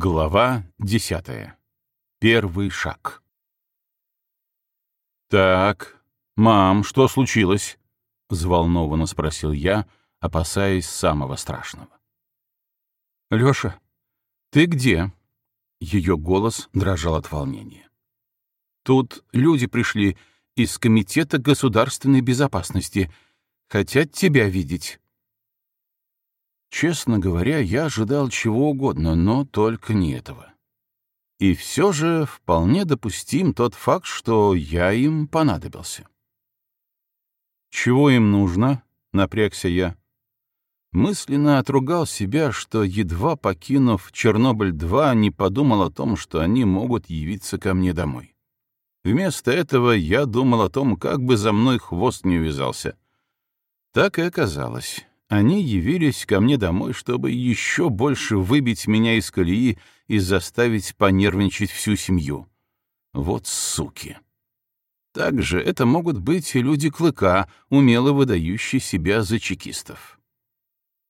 Глава десятая. Первый шаг. «Так, мам, что случилось?» — взволнованно спросил я, опасаясь самого страшного. «Лёша, ты где?» Ее голос дрожал от волнения. «Тут люди пришли из Комитета государственной безопасности. Хотят тебя видеть». Честно говоря, я ожидал чего угодно, но только не этого. И все же вполне допустим тот факт, что я им понадобился. «Чего им нужно?» — напрягся я. Мысленно отругал себя, что, едва покинув Чернобыль-2, не подумал о том, что они могут явиться ко мне домой. Вместо этого я думал о том, как бы за мной хвост не увязался. Так и оказалось. Они явились ко мне домой, чтобы еще больше выбить меня из колеи и заставить понервничать всю семью. Вот суки. Также это могут быть и люди Клыка, умело выдающие себя за чекистов.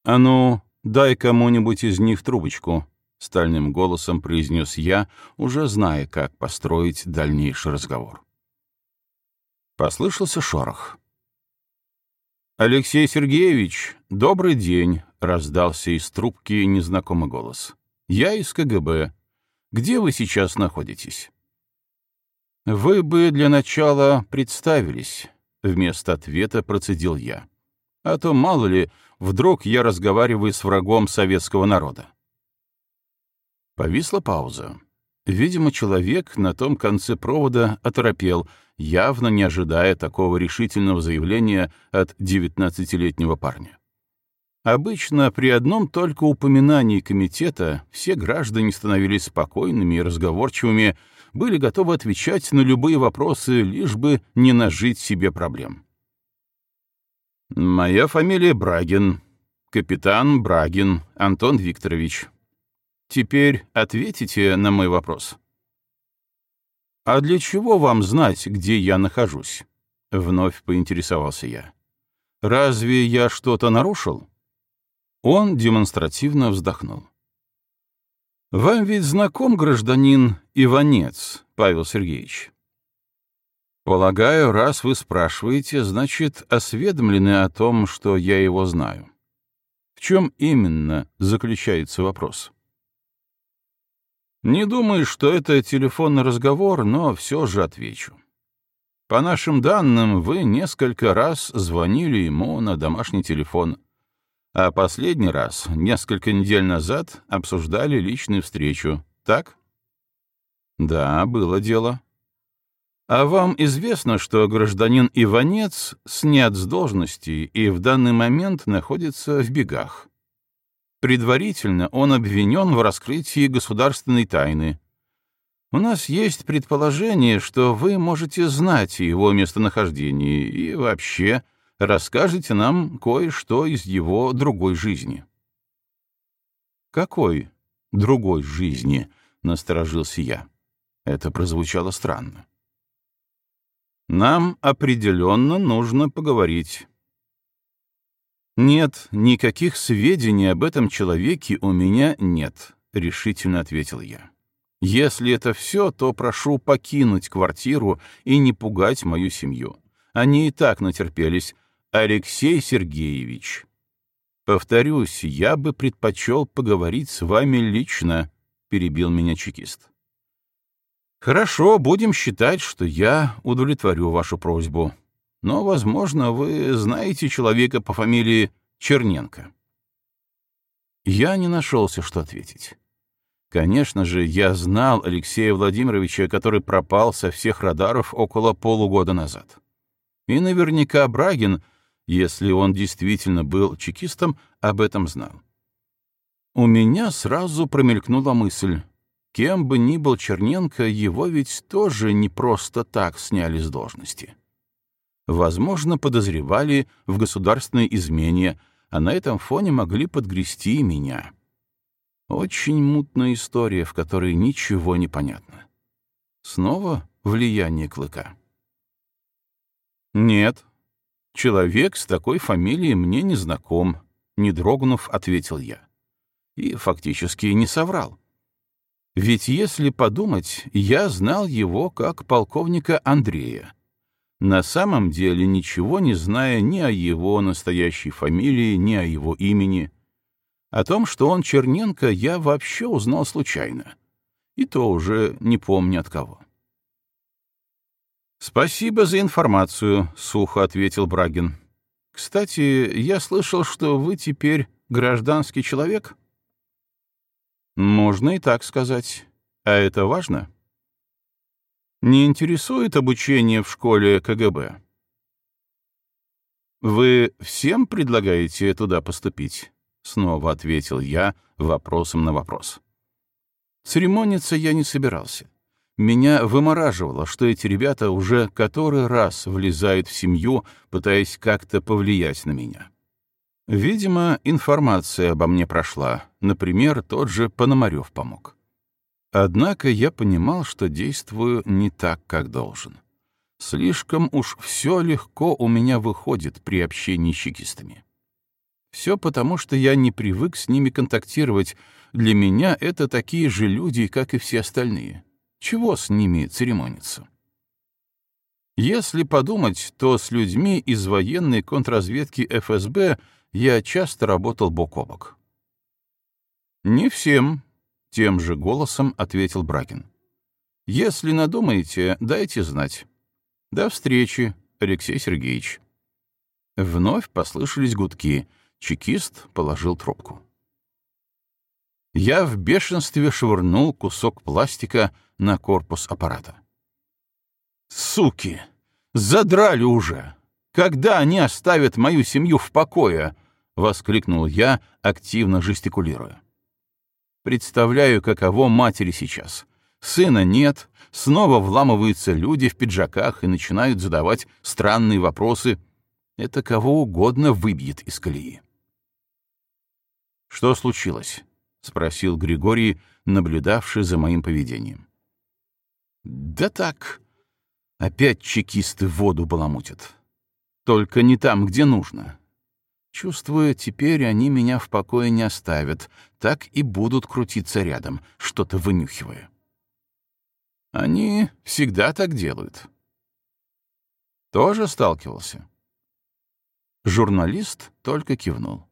«А ну, дай кому-нибудь из них трубочку», — стальным голосом произнес я, уже зная, как построить дальнейший разговор. Послышался шорох. «Алексей Сергеевич, добрый день!» — раздался из трубки незнакомый голос. «Я из КГБ. Где вы сейчас находитесь?» «Вы бы для начала представились», — вместо ответа процедил я. «А то, мало ли, вдруг я разговариваю с врагом советского народа». Повисла пауза. Видимо, человек на том конце провода оторопел, явно не ожидая такого решительного заявления от девятнадцатилетнего парня. Обычно при одном только упоминании комитета все граждане становились спокойными и разговорчивыми, были готовы отвечать на любые вопросы, лишь бы не нажить себе проблем. «Моя фамилия Брагин. Капитан Брагин Антон Викторович. Теперь ответите на мой вопрос». «А для чего вам знать, где я нахожусь?» — вновь поинтересовался я. «Разве я что-то нарушил?» Он демонстративно вздохнул. «Вам ведь знаком гражданин Иванец, Павел Сергеевич?» «Полагаю, раз вы спрашиваете, значит, осведомлены о том, что я его знаю. В чем именно заключается вопрос?» Не думаю, что это телефонный разговор, но все же отвечу. По нашим данным, вы несколько раз звонили ему на домашний телефон, а последний раз, несколько недель назад, обсуждали личную встречу, так? Да, было дело. А вам известно, что гражданин Иванец снят с должности и в данный момент находится в бегах? Предварительно он обвинен в раскрытии государственной тайны. У нас есть предположение, что вы можете знать его местонахождение и вообще расскажете нам кое-что из его другой жизни. «Какой другой жизни?» — насторожился я. Это прозвучало странно. «Нам определенно нужно поговорить». «Нет, никаких сведений об этом человеке у меня нет», — решительно ответил я. «Если это все, то прошу покинуть квартиру и не пугать мою семью. Они и так натерпелись. Алексей Сергеевич». «Повторюсь, я бы предпочел поговорить с вами лично», — перебил меня чекист. «Хорошо, будем считать, что я удовлетворю вашу просьбу но, возможно, вы знаете человека по фамилии Черненко. Я не нашелся, что ответить. Конечно же, я знал Алексея Владимировича, который пропал со всех радаров около полугода назад. И наверняка Брагин, если он действительно был чекистом, об этом знал. У меня сразу промелькнула мысль. Кем бы ни был Черненко, его ведь тоже не просто так сняли с должности возможно, подозревали в государственной измене, а на этом фоне могли подгрести меня. Очень мутная история, в которой ничего не понятно. Снова влияние клыка. «Нет, человек с такой фамилией мне не знаком», — не дрогнув, ответил я. И фактически не соврал. Ведь если подумать, я знал его как полковника Андрея, на самом деле ничего не зная ни о его настоящей фамилии, ни о его имени. О том, что он Черненко, я вообще узнал случайно. И то уже не помню от кого. «Спасибо за информацию», — сухо ответил Брагин. «Кстати, я слышал, что вы теперь гражданский человек?» «Можно и так сказать. А это важно?» Не интересует обучение в школе КГБ? Вы всем предлагаете туда поступить? Снова ответил я вопросом на вопрос. Церемониться я не собирался. Меня вымораживало, что эти ребята уже который раз влезают в семью, пытаясь как-то повлиять на меня. Видимо, информация обо мне прошла. Например, тот же Пономарев помог. Однако я понимал, что действую не так, как должен. Слишком уж все легко у меня выходит при общении с чекистами. Все потому, что я не привык с ними контактировать. Для меня это такие же люди, как и все остальные. Чего с ними церемониться? Если подумать, то с людьми из военной контрразведки ФСБ я часто работал бок о бок. Не всем, — тем же голосом ответил Бракин. «Если надумаете, дайте знать. До встречи, Алексей Сергеевич». Вновь послышались гудки. Чекист положил трубку. Я в бешенстве швырнул кусок пластика на корпус аппарата. «Суки! Задрали уже! Когда они оставят мою семью в покое?» — воскликнул я, активно жестикулируя. Представляю, каково матери сейчас. Сына нет, снова вламываются люди в пиджаках и начинают задавать странные вопросы. Это кого угодно выбьет из колеи. «Что случилось?» — спросил Григорий, наблюдавший за моим поведением. «Да так. Опять чекисты воду баламутят. Только не там, где нужно. Чувствую, теперь они меня в покое не оставят, так и будут крутиться рядом, что-то вынюхивая. Они всегда так делают. Тоже сталкивался. Журналист только кивнул.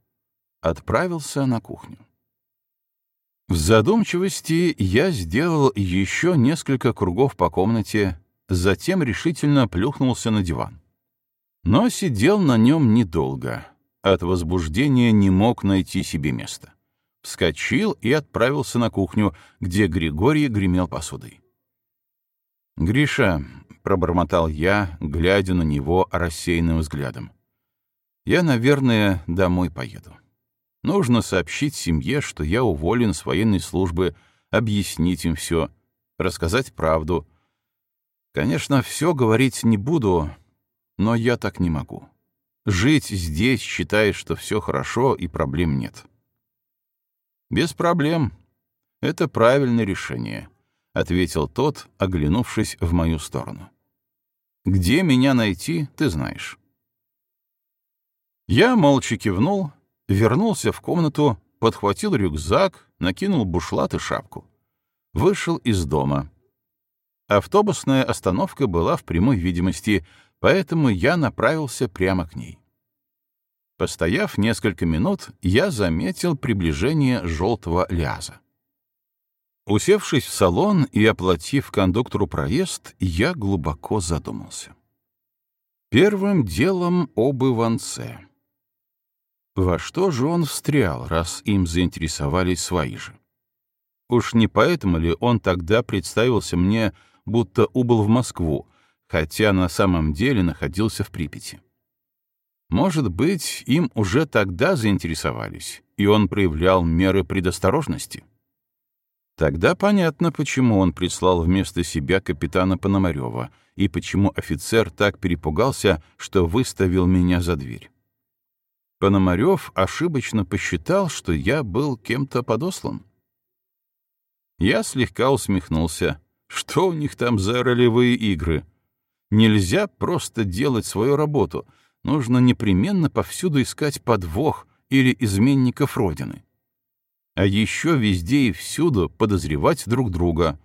Отправился на кухню. В задумчивости я сделал еще несколько кругов по комнате, затем решительно плюхнулся на диван. Но сидел на нем недолго — от возбуждения не мог найти себе места. Вскочил и отправился на кухню, где Григорий гремел посудой. «Гриша», — пробормотал я, глядя на него рассеянным взглядом, — «я, наверное, домой поеду. Нужно сообщить семье, что я уволен с военной службы, объяснить им все, рассказать правду. Конечно, все говорить не буду, но я так не могу. Жить здесь, считая, что все хорошо и проблем нет. Без проблем. Это правильное решение, — ответил тот, оглянувшись в мою сторону. Где меня найти, ты знаешь. Я молча кивнул, вернулся в комнату, подхватил рюкзак, накинул бушлат и шапку. Вышел из дома. Автобусная остановка была в прямой видимости — поэтому я направился прямо к ней. Постояв несколько минут, я заметил приближение желтого ляза. Усевшись в салон и оплатив кондуктору проезд, я глубоко задумался. Первым делом об Иванце. Во что же он встрял, раз им заинтересовались свои же? Уж не поэтому ли он тогда представился мне, будто убыл в Москву, хотя на самом деле находился в Припяти. Может быть, им уже тогда заинтересовались, и он проявлял меры предосторожности? Тогда понятно, почему он прислал вместо себя капитана Пономарева и почему офицер так перепугался, что выставил меня за дверь. Пономарев ошибочно посчитал, что я был кем-то подослан. Я слегка усмехнулся. Что у них там за ролевые игры? Нельзя просто делать свою работу, нужно непременно повсюду искать подвох или изменников Родины. А еще везде и всюду подозревать друг друга.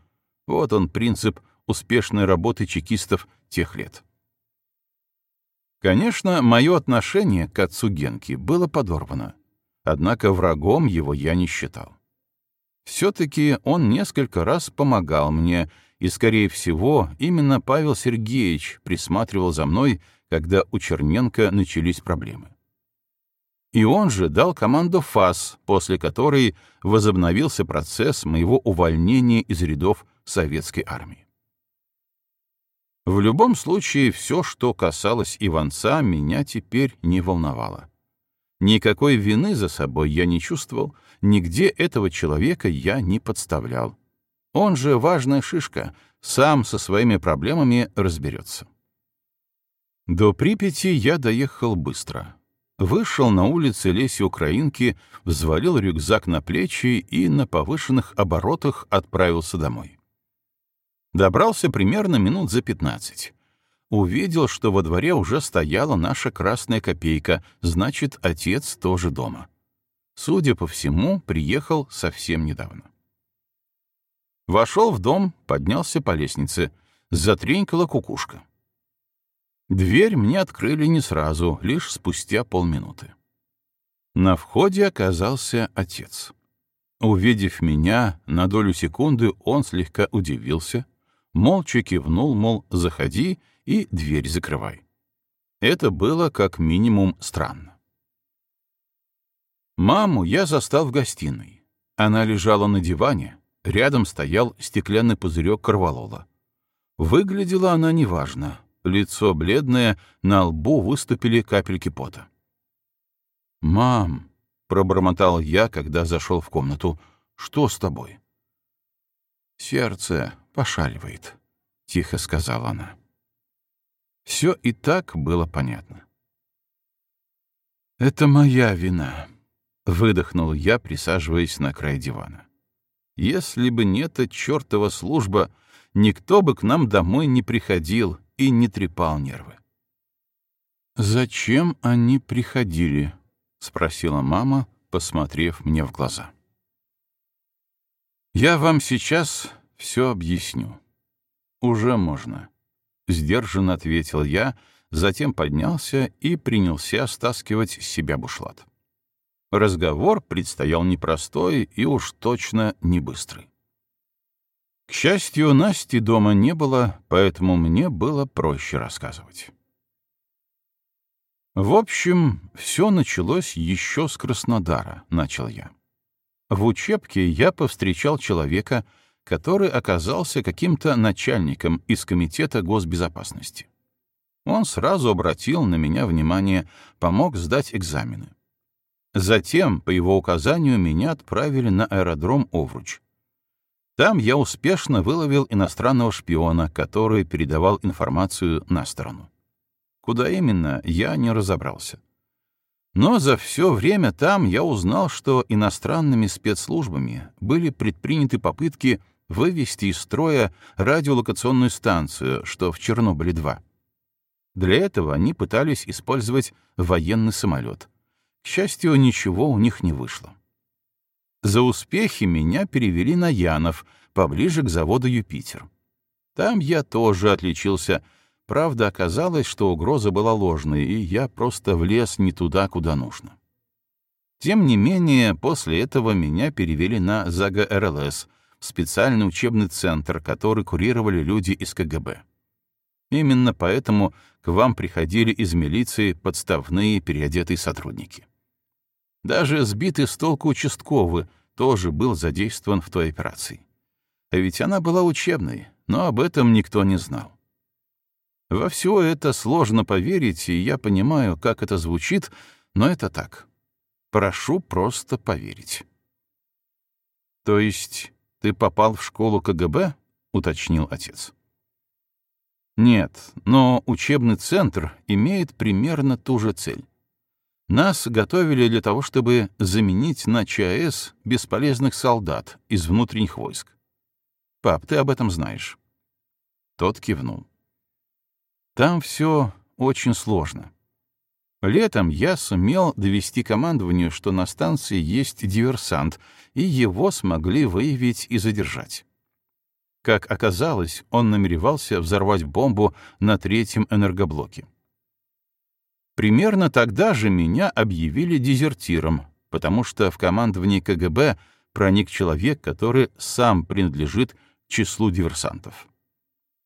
Вот он принцип успешной работы чекистов тех лет. Конечно, мое отношение к отцу Генки было подорвано. Однако врагом его я не считал. Все-таки он несколько раз помогал мне, и, скорее всего, именно Павел Сергеевич присматривал за мной, когда у Черненко начались проблемы. И он же дал команду ФАС, после которой возобновился процесс моего увольнения из рядов советской армии. В любом случае, все, что касалось Иванца, меня теперь не волновало. Никакой вины за собой я не чувствовал, нигде этого человека я не подставлял. Он же важная шишка, сам со своими проблемами разберется. До Припяти я доехал быстро. Вышел на улице Леси Украинки, взвалил рюкзак на плечи и на повышенных оборотах отправился домой. Добрался примерно минут за пятнадцать увидел, что во дворе уже стояла наша красная копейка, значит, отец тоже дома. Судя по всему, приехал совсем недавно. Вошел в дом, поднялся по лестнице. Затренькала кукушка. Дверь мне открыли не сразу, лишь спустя полминуты. На входе оказался отец. Увидев меня, на долю секунды он слегка удивился, молча кивнул, мол, заходи, и дверь закрывай. Это было как минимум странно. Маму я застал в гостиной. Она лежала на диване, рядом стоял стеклянный пузырек корвалола. Выглядела она неважно, лицо бледное, на лбу выступили капельки пота. «Мам», — пробормотал я, когда зашел в комнату, — «что с тобой?» «Сердце пошаливает», — тихо сказала она. Все и так было понятно. «Это моя вина», — выдохнул я, присаживаясь на край дивана. «Если бы не эта чертова служба, никто бы к нам домой не приходил и не трепал нервы». «Зачем они приходили?» — спросила мама, посмотрев мне в глаза. «Я вам сейчас все объясню. Уже можно. — сдержанно ответил я, затем поднялся и принялся стаскивать с себя бушлат. Разговор предстоял непростой и уж точно не быстрый. К счастью, Насти дома не было, поэтому мне было проще рассказывать. В общем, все началось еще с Краснодара, начал я. В учебке я повстречал человека, который оказался каким-то начальником из Комитета госбезопасности. Он сразу обратил на меня внимание, помог сдать экзамены. Затем, по его указанию, меня отправили на аэродром Овруч. Там я успешно выловил иностранного шпиона, который передавал информацию на сторону. Куда именно, я не разобрался. Но за все время там я узнал, что иностранными спецслужбами были предприняты попытки вывести из строя радиолокационную станцию, что в Чернобыле-2. Для этого они пытались использовать военный самолет. К счастью, ничего у них не вышло. За успехи меня перевели на Янов, поближе к заводу «Юпитер». Там я тоже отличился. Правда, оказалось, что угроза была ложной, и я просто влез не туда, куда нужно. Тем не менее, после этого меня перевели на ЗАГО РЛС — специальный учебный центр, который курировали люди из КГБ. Именно поэтому к вам приходили из милиции подставные переодетые сотрудники. Даже сбитый с толку участковый тоже был задействован в той операции. А ведь она была учебной, но об этом никто не знал. Во все это сложно поверить, и я понимаю, как это звучит, но это так. Прошу просто поверить. То есть «Ты попал в школу КГБ?» — уточнил отец. «Нет, но учебный центр имеет примерно ту же цель. Нас готовили для того, чтобы заменить на ЧАЭС бесполезных солдат из внутренних войск. Пап, ты об этом знаешь». Тот кивнул. «Там все очень сложно. Летом я сумел довести командованию, что на станции есть диверсант, и его смогли выявить и задержать. Как оказалось, он намеревался взорвать бомбу на третьем энергоблоке. Примерно тогда же меня объявили дезертиром, потому что в командовании КГБ проник человек, который сам принадлежит к числу диверсантов.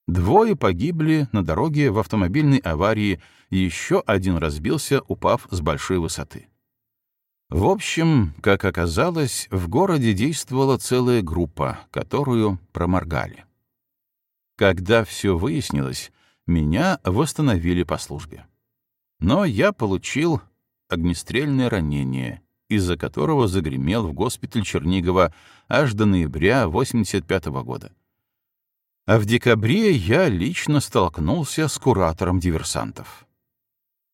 Двое погибли на дороге в автомобильной аварии, еще один разбился, упав с большой высоты. В общем, как оказалось, в городе действовала целая группа, которую проморгали. Когда все выяснилось, меня восстановили по службе. Но я получил огнестрельное ранение, из-за которого загремел в госпиталь Чернигова аж до ноября 85 -го года. А в декабре я лично столкнулся с куратором диверсантов.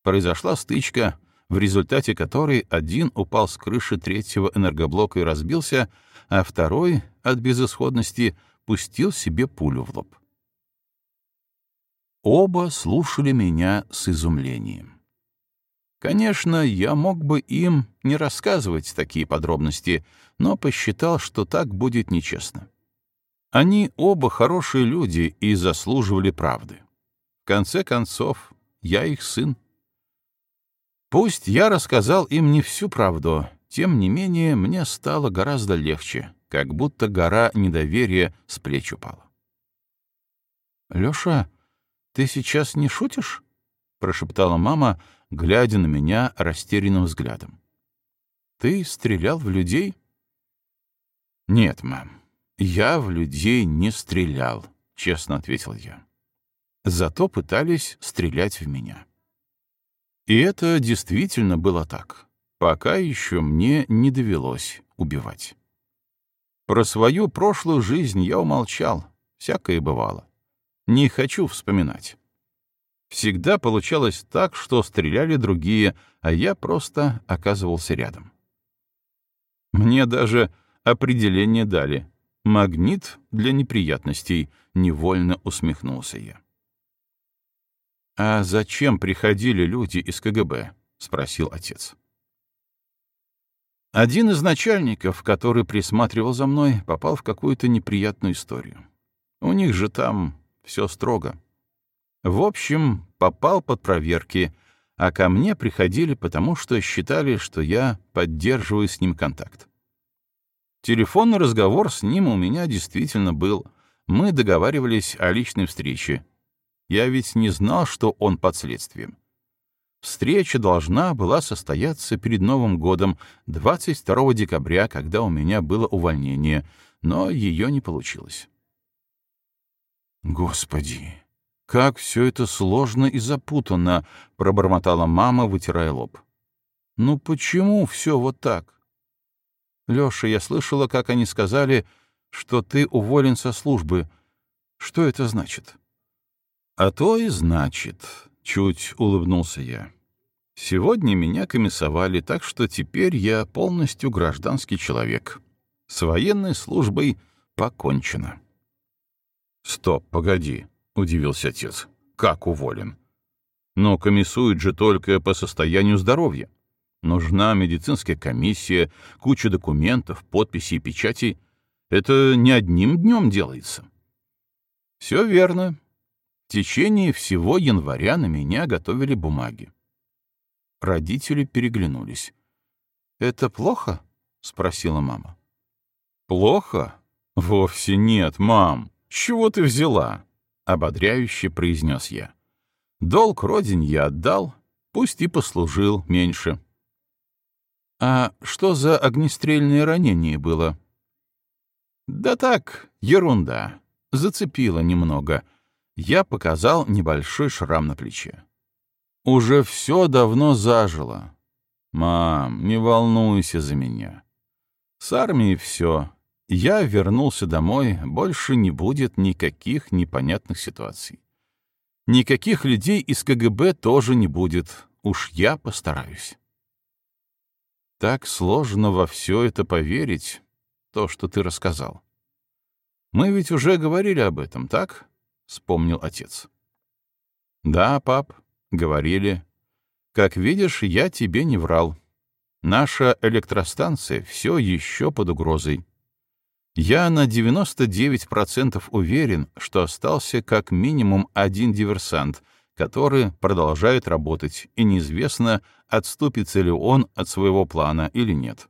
Произошла стычка, в результате которой один упал с крыши третьего энергоблока и разбился, а второй, от безысходности, пустил себе пулю в лоб. Оба слушали меня с изумлением. Конечно, я мог бы им не рассказывать такие подробности, но посчитал, что так будет нечестно. Они оба хорошие люди и заслуживали правды. В конце концов, я их сын. Пусть я рассказал им не всю правду, тем не менее мне стало гораздо легче, как будто гора недоверия с плеч упала. «Лёша, ты сейчас не шутишь?» — прошептала мама, глядя на меня растерянным взглядом. «Ты стрелял в людей?» «Нет, мам, «Я в людей не стрелял», — честно ответил я. Зато пытались стрелять в меня. И это действительно было так. Пока еще мне не довелось убивать. Про свою прошлую жизнь я умолчал, всякое бывало. Не хочу вспоминать. Всегда получалось так, что стреляли другие, а я просто оказывался рядом. Мне даже определение дали Магнит для неприятностей, невольно усмехнулся я. А зачем приходили люди из КГБ? спросил отец. Один из начальников, который присматривал за мной, попал в какую-то неприятную историю. У них же там все строго. В общем, попал под проверки, а ко мне приходили потому, что считали, что я поддерживаю с ним контакт. Телефонный разговор с ним у меня действительно был. Мы договаривались о личной встрече. Я ведь не знал, что он под следствием. Встреча должна была состояться перед Новым годом, 22 декабря, когда у меня было увольнение, но ее не получилось. «Господи, как все это сложно и запутанно!» — пробормотала мама, вытирая лоб. «Ну почему все вот так?» Лёша, я слышала, как они сказали, что ты уволен со службы. Что это значит? А то и значит, чуть улыбнулся я. Сегодня меня комиссовали, так что теперь я полностью гражданский человек. С военной службой покончено. Стоп, погоди, удивился отец. Как уволен? Но комиссуют же только по состоянию здоровья. Нужна медицинская комиссия, куча документов, подписей и печатей. Это не одним днем делается. Все верно. В течение всего января на меня готовили бумаги. Родители переглянулись. «Это плохо?» — спросила мама. «Плохо? Вовсе нет, мам. С чего ты взяла?» — ободряюще произнес я. «Долг родине я отдал, пусть и послужил меньше». «А что за огнестрельное ранение было?» «Да так, ерунда. Зацепило немного. Я показал небольшой шрам на плече. Уже все давно зажило. Мам, не волнуйся за меня. С армией все. Я вернулся домой, больше не будет никаких непонятных ситуаций. Никаких людей из КГБ тоже не будет. Уж я постараюсь. Так сложно во все это поверить, то, что ты рассказал. Мы ведь уже говорили об этом, так? — вспомнил отец. Да, пап, говорили. Как видишь, я тебе не врал. Наша электростанция все еще под угрозой. Я на 99% уверен, что остался как минимум один диверсант, который продолжает работать, и неизвестно, отступится ли он от своего плана или нет.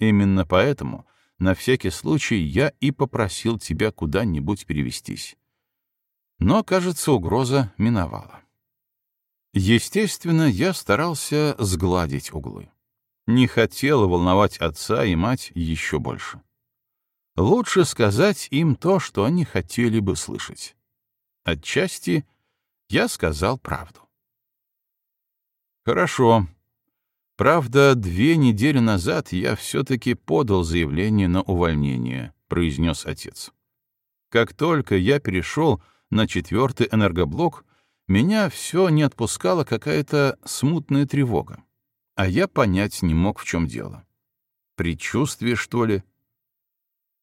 Именно поэтому, на всякий случай, я и попросил тебя куда-нибудь перевестись. Но, кажется, угроза миновала. Естественно, я старался сгладить углы. Не хотел волновать отца и мать еще больше. Лучше сказать им то, что они хотели бы слышать. Отчасти я сказал правду. Хорошо. Правда, две недели назад я все-таки подал заявление на увольнение, произнес отец. Как только я перешел на четвертый энергоблок, меня все не отпускала какая-то смутная тревога, а я понять не мог, в чем дело. Предчувствие, что ли?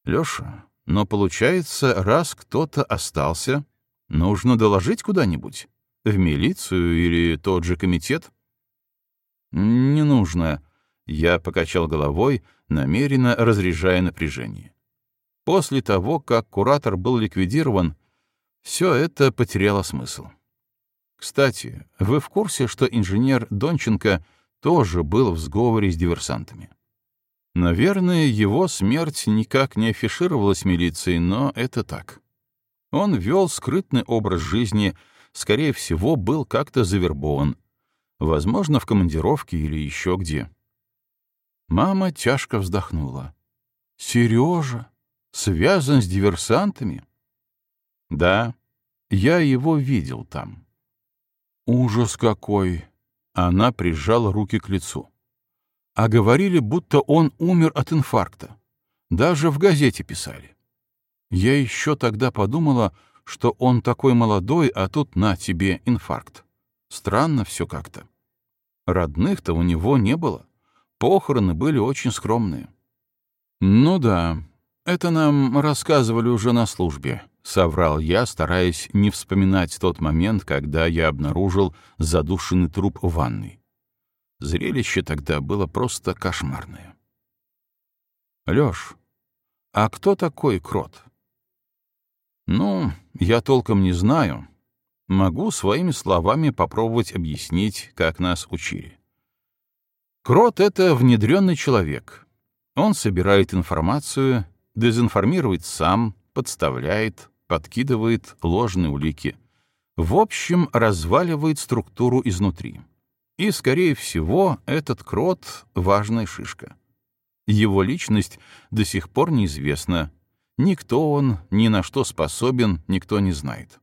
Леша, но получается, раз кто-то остался, нужно доложить куда-нибудь? В милицию или тот же комитет? Не нужно. Я покачал головой, намеренно разряжая напряжение. После того, как куратор был ликвидирован, все это потеряло смысл. Кстати, вы в курсе, что инженер Донченко тоже был в сговоре с диверсантами? Наверное, его смерть никак не афишировалась милицией, но это так. Он вел скрытный образ жизни, скорее всего, был как-то завербован. Возможно, в командировке или еще где. Мама тяжко вздохнула. «Сережа связан с диверсантами?» «Да, я его видел там». «Ужас какой!» Она прижала руки к лицу. А говорили, будто он умер от инфаркта. Даже в газете писали. Я еще тогда подумала, что он такой молодой, а тут на тебе инфаркт. Странно все как-то. Родных-то у него не было. Похороны были очень скромные. Ну да, это нам рассказывали уже на службе, соврал я, стараясь не вспоминать тот момент, когда я обнаружил задушенный труп в ванной. Зрелище тогда было просто кошмарное. Лёш, а кто такой Крот? Ну, я толком не знаю. Могу своими словами попробовать объяснить, как нас учили. Крот — это внедренный человек. Он собирает информацию, дезинформирует сам, подставляет, подкидывает ложные улики. В общем, разваливает структуру изнутри. И, скорее всего, этот крот — важная шишка. Его личность до сих пор неизвестна. Никто он, ни на что способен, никто не знает.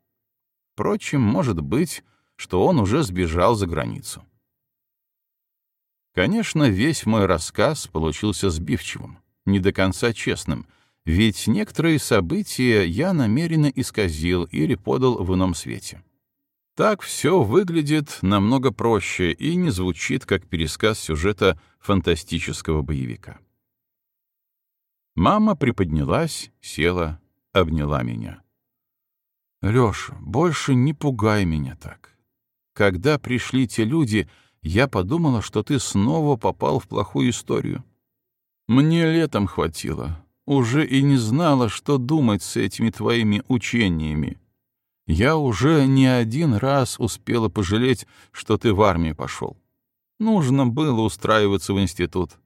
Впрочем, может быть, что он уже сбежал за границу. Конечно, весь мой рассказ получился сбивчивым, не до конца честным — ведь некоторые события я намеренно исказил или подал в ином свете. Так все выглядит намного проще и не звучит как пересказ сюжета фантастического боевика. Мама приподнялась, села, обняла меня. «Лёша, больше не пугай меня так. Когда пришли те люди, я подумала, что ты снова попал в плохую историю. Мне летом хватило, уже и не знала, что думать с этими твоими учениями. Я уже не один раз успела пожалеть, что ты в армию пошел. Нужно было устраиваться в институт.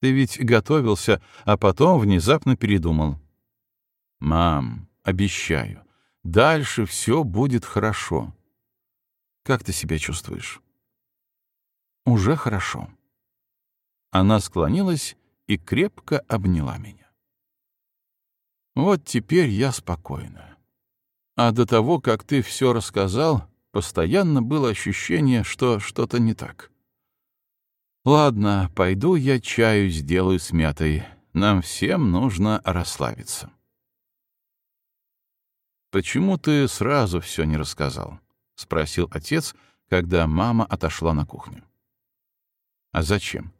Ты ведь готовился, а потом внезапно передумал. Мам, обещаю, дальше все будет хорошо. Как ты себя чувствуешь? Уже хорошо. Она склонилась и крепко обняла меня. Вот теперь я спокойна. А до того, как ты все рассказал, постоянно было ощущение, что что-то не так. Ладно, пойду я чаю сделаю с мятой. Нам всем нужно расслабиться. «Почему ты сразу все не рассказал?» — спросил отец, когда мама отошла на кухню. «А зачем?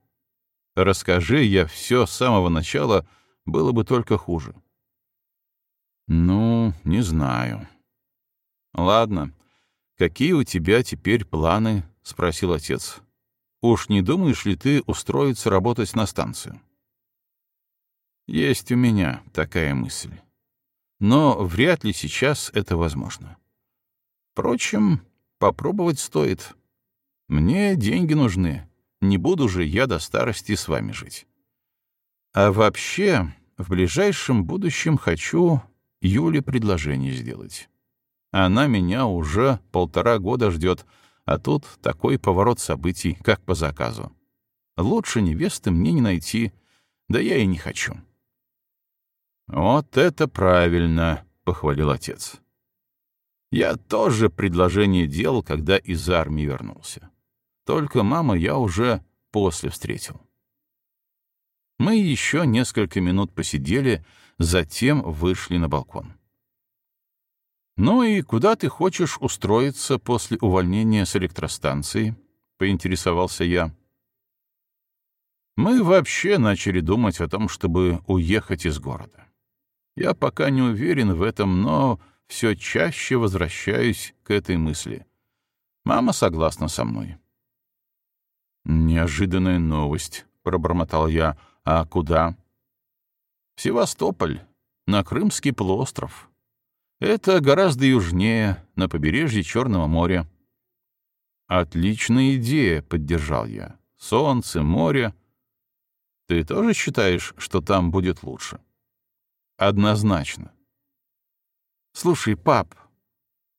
Расскажи я все с самого начала, было бы только хуже. Ну, не знаю. Ладно. Какие у тебя теперь планы спросил отец. «Уж не думаешь ли ты устроиться работать на станцию?» «Есть у меня такая мысль. Но вряд ли сейчас это возможно. Впрочем, попробовать стоит. Мне деньги нужны. Не буду же я до старости с вами жить. А вообще, в ближайшем будущем хочу Юле предложение сделать. Она меня уже полтора года ждет, а тут такой поворот событий, как по заказу. Лучше невесты мне не найти, да я и не хочу. «Вот это правильно», — похвалил отец. «Я тоже предложение делал, когда из армии вернулся. Только мама я уже после встретил». Мы еще несколько минут посидели, затем вышли на балкон. «Ну и куда ты хочешь устроиться после увольнения с электростанции?» — поинтересовался я. Мы вообще начали думать о том, чтобы уехать из города. Я пока не уверен в этом, но все чаще возвращаюсь к этой мысли. Мама согласна со мной. «Неожиданная новость», — пробормотал я. «А куда?» «Севастополь, на Крымский полуостров. Это гораздо южнее, на побережье Черного моря». «Отличная идея», — поддержал я. «Солнце, море. Ты тоже считаешь, что там будет лучше?» «Однозначно». «Слушай, пап,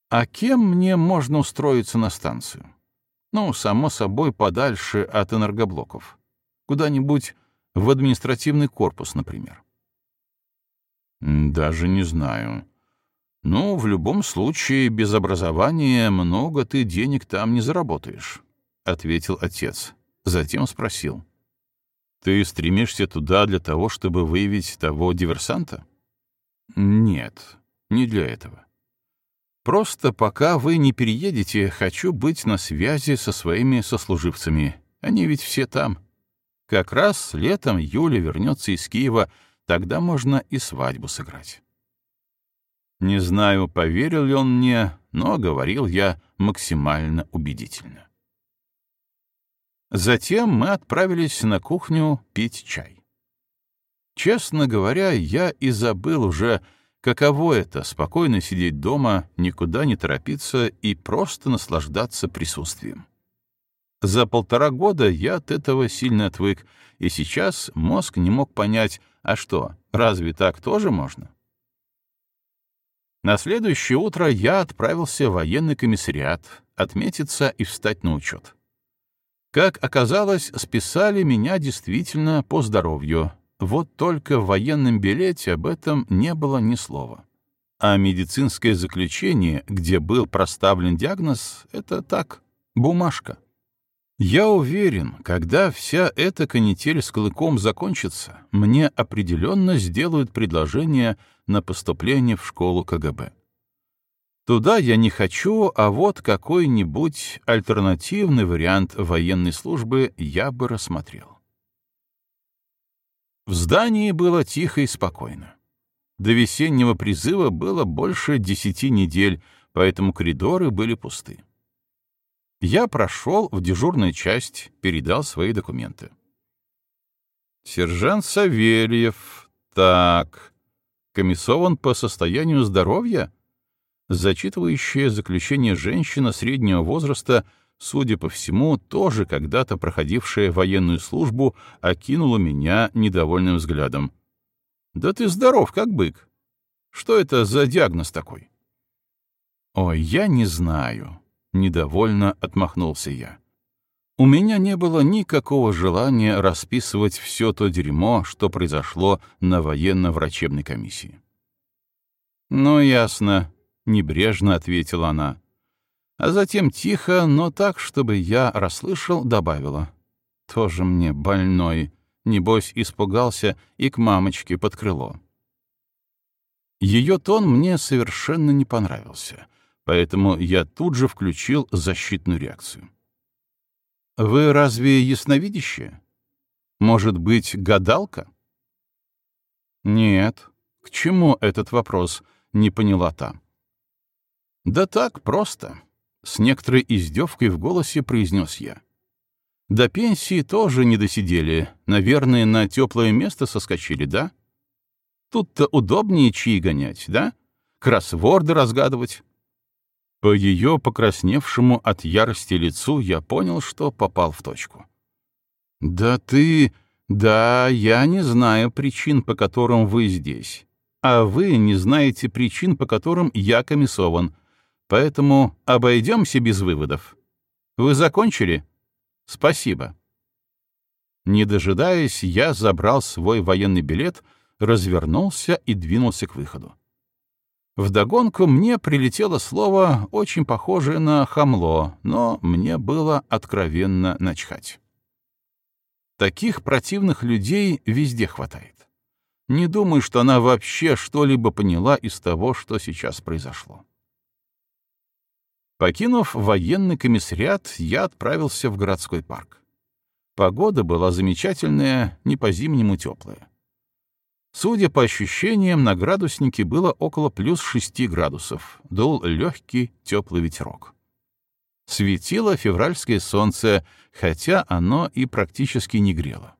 а кем мне можно устроиться на станцию? Ну, само собой, подальше от энергоблоков. Куда-нибудь в административный корпус, например. Даже не знаю. Ну, в любом случае, без образования много ты денег там не заработаешь, — ответил отец. Затем спросил. Ты стремишься туда для того, чтобы выявить того диверсанта? Нет, не для этого. Просто пока вы не переедете, хочу быть на связи со своими сослуживцами. Они ведь все там. Как раз летом Юля вернется из Киева, тогда можно и свадьбу сыграть. Не знаю, поверил ли он мне, но говорил я максимально убедительно. Затем мы отправились на кухню пить чай. Честно говоря, я и забыл уже, каково это — спокойно сидеть дома, никуда не торопиться и просто наслаждаться присутствием. За полтора года я от этого сильно отвык, и сейчас мозг не мог понять, а что, разве так тоже можно? На следующее утро я отправился в военный комиссариат, отметиться и встать на учет. Как оказалось, списали меня действительно по здоровью, вот только в военном билете об этом не было ни слова. А медицинское заключение, где был проставлен диагноз, — это так, бумажка. Я уверен, когда вся эта канитель с клыком закончится, мне определенно сделают предложение на поступление в школу КГБ. Туда я не хочу, а вот какой-нибудь альтернативный вариант военной службы я бы рассмотрел. В здании было тихо и спокойно. До весеннего призыва было больше десяти недель, поэтому коридоры были пусты. Я прошел в дежурную часть, передал свои документы. Сержант Савельев. Так. Комиссован по состоянию здоровья? Зачитывающая заключение женщина среднего возраста, судя по всему, тоже когда-то проходившая военную службу, окинула меня недовольным взглядом. «Да ты здоров, как бык. Что это за диагноз такой?» «Ой, я не знаю», Недовольно отмахнулся я. У меня не было никакого желания расписывать все то дерьмо, что произошло на военно-врачебной комиссии. «Ну, ясно», — небрежно ответила она. А затем тихо, но так, чтобы я расслышал, добавила. «Тоже мне больной. Небось, испугался и к мамочке под крыло». Ее тон мне совершенно не понравился — поэтому я тут же включил защитную реакцию. «Вы разве ясновидящие? Может быть, гадалка?» «Нет. К чему этот вопрос?» — не поняла та. «Да так, просто. С некоторой издевкой в голосе произнес я. До пенсии тоже не досидели. Наверное, на теплое место соскочили, да? Тут-то удобнее чаи гонять, да? Кроссворды разгадывать. По ее покрасневшему от ярости лицу я понял, что попал в точку. «Да ты... Да, я не знаю причин, по которым вы здесь. А вы не знаете причин, по которым я комиссован. Поэтому обойдемся без выводов. Вы закончили? Спасибо». Не дожидаясь, я забрал свой военный билет, развернулся и двинулся к выходу. Вдогонку мне прилетело слово, очень похожее на хамло, но мне было откровенно начхать. Таких противных людей везде хватает. Не думаю, что она вообще что-либо поняла из того, что сейчас произошло. Покинув военный комиссариат, я отправился в городской парк. Погода была замечательная, не по-зимнему теплая. Судя по ощущениям, на градуснике было около плюс шести градусов, дул легкий теплый ветерок. Светило февральское солнце, хотя оно и практически не грело.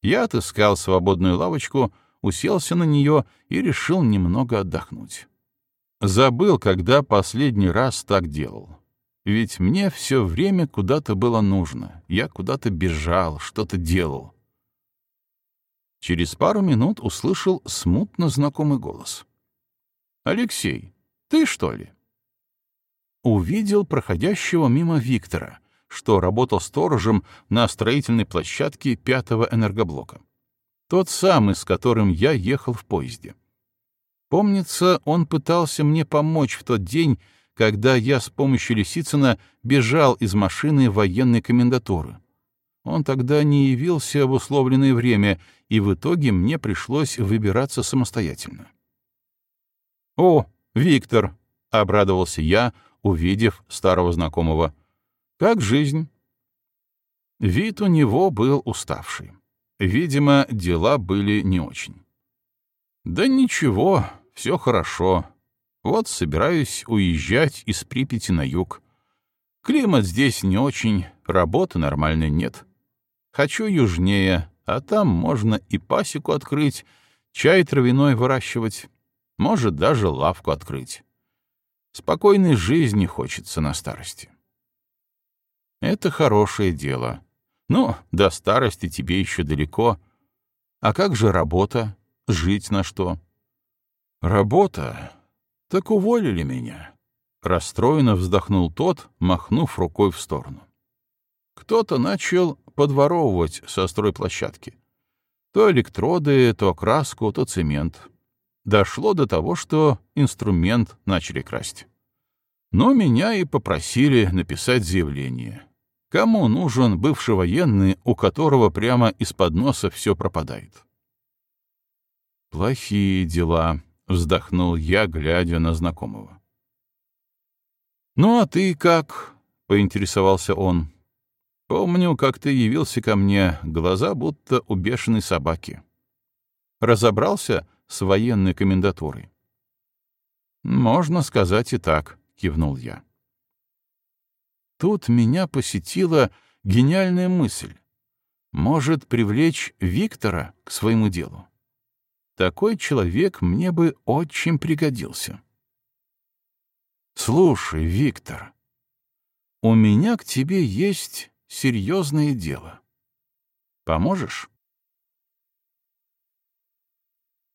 Я отыскал свободную лавочку, уселся на нее и решил немного отдохнуть. Забыл, когда последний раз так делал. Ведь мне все время куда-то было нужно. Я куда-то бежал, что-то делал. Через пару минут услышал смутно знакомый голос. «Алексей, ты что ли?» Увидел проходящего мимо Виктора, что работал сторожем на строительной площадке пятого энергоблока. Тот самый, с которым я ехал в поезде. Помнится, он пытался мне помочь в тот день, когда я с помощью Лисицына бежал из машины военной комендатуры. Он тогда не явился в условленное время, и в итоге мне пришлось выбираться самостоятельно. «О, Виктор!» — обрадовался я, увидев старого знакомого. «Как жизнь?» Вид у него был уставший. Видимо, дела были не очень. «Да ничего, все хорошо. Вот собираюсь уезжать из Припяти на юг. Климат здесь не очень, работы нормальной нет. Хочу южнее, а там можно и пасеку открыть, чай травяной выращивать, может, даже лавку открыть. Спокойной жизни хочется на старости. Это хорошее дело. Ну, до старости тебе еще далеко. А как же работа? Жить на что? Работа? Так уволили меня. Расстроенно вздохнул тот, махнув рукой в сторону. Кто-то начал подворовывать со стройплощадки. То электроды, то краску, то цемент. Дошло до того, что инструмент начали красть. Но меня и попросили написать заявление. Кому нужен бывший военный, у которого прямо из-под носа все пропадает? «Плохие дела», — вздохнул я, глядя на знакомого. «Ну а ты как?» — поинтересовался он. Помню, как ты явился ко мне, глаза будто у бешеной собаки. Разобрался с военной комендатурой? Можно сказать и так, кивнул я. Тут меня посетила гениальная мысль. Может привлечь Виктора к своему делу. Такой человек мне бы очень пригодился. Слушай, Виктор, у меня к тебе есть серьезное дело. Поможешь?